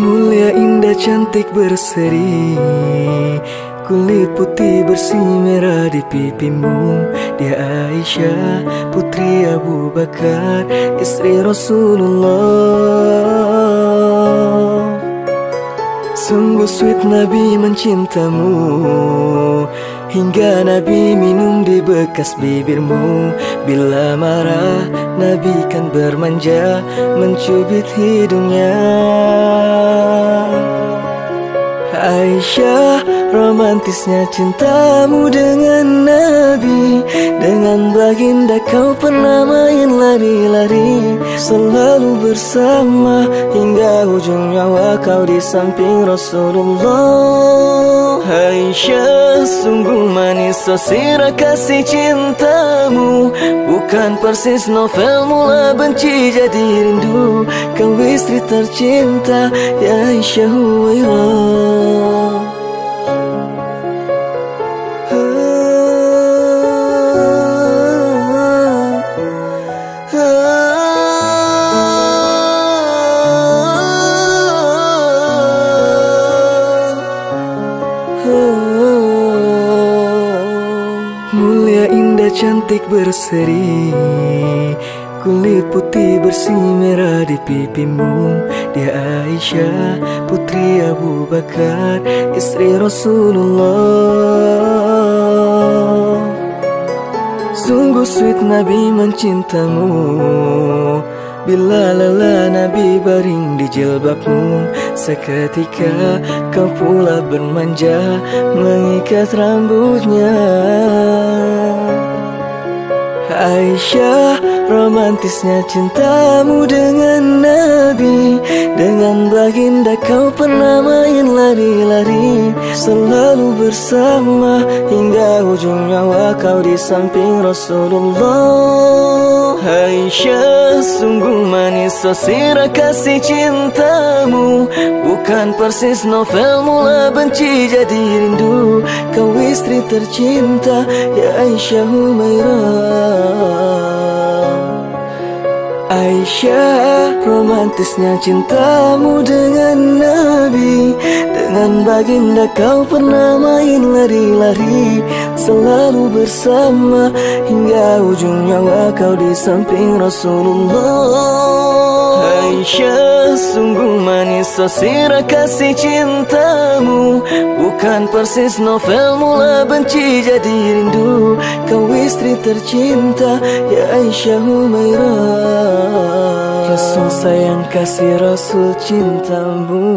Mulia indah cantik berseri. Kulit putih bersih merah di pipimu. Dia Aisyah putri Abu Bakar Istri Rasulullah Sungguh sweet Nabi mencintamu. Hingga Nabi minum di bekas bibirmu. Bila marah Nabi kan bermanja Mencubit hidungnya. Aisyah romantisnya cintamu dengan Nabi. Dengan baginda kau pernah main lari-lari. Selalu bersama hingga ujung nyawa kau di samping Rasulullah. Aisyah sungguh manis sosira kasih cintamu. Bukan persis novel mula benci jadi rindu. Kau istri tercinta ya Aisyah Huwairah Mulia indah cantik berseri. Kulit putih bersih merah di pipimu. Dia Aisyah putri Abu Bakar Istri Rasulullah. Sungguh sweet Nabi mencintamu Bila lelah Nabi baring di jilbabmu Seketika kau pula bermanja Mengikat rambutnya. Aisyah romantisnya cintamu dengan Nabi Dengan baginda kau pernah main lari-lari. Selalu bersama hingga ujung nyawa kau di samping Rasulullah. Aisyah sungguh manis sosira kasih cintamu. Bukan persis novel mula benci jadi rindu. Kau istri tercinta ya Aisyah Humairah Aisyah romantisnya cintamu dengan Nabi. Dengan baginda kau pernah main lari-lari. Selalu bersama hingga ujung nyawa kau di samping Rasulullah. Aisyah sungguh manis sosira kasih cintamu Bukan persis novel mula benci jadi rindu. Kau istri tercinta ya Aisyah Humairah Rasul sayang kasih Rasul cintamu